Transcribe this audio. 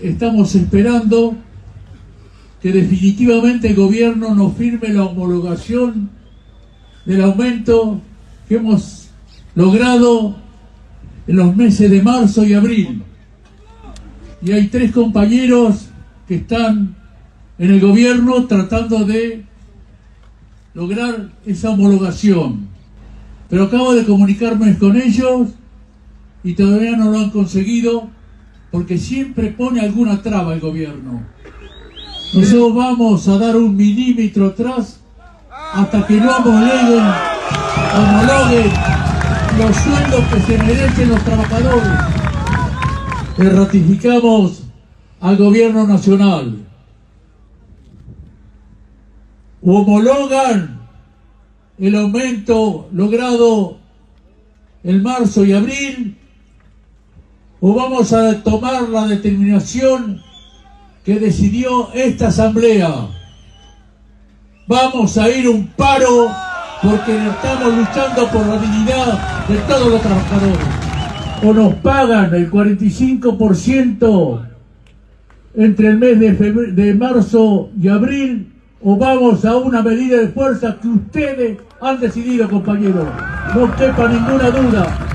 Estamos esperando que definitivamente el gobierno nos firme la homologación del aumento que hemos logrado en los meses de marzo y abril. Y hay tres compañeros que están en el gobierno tratando de lograr esa homologación. Pero acabo de comunicarme con ellos y todavía no lo han conseguido porque siempre pone alguna traba el gobierno. Nosotros vamos a dar un milímetro atrás hasta que no homologuen, homologuen los sueldos que se merecen los trabajadores. Le ratificamos al gobierno nacional. Homologan el aumento logrado en marzo y abril o vamos a tomar la determinación que decidió esta asamblea. Vamos a ir un paro porque estamos luchando por la dignidad de todos los trabajadores. O nos pagan el 45% entre el mes de, de marzo y abril o vamos a una medida de fuerza que ustedes han decidido, compañeros. No quepa ninguna duda.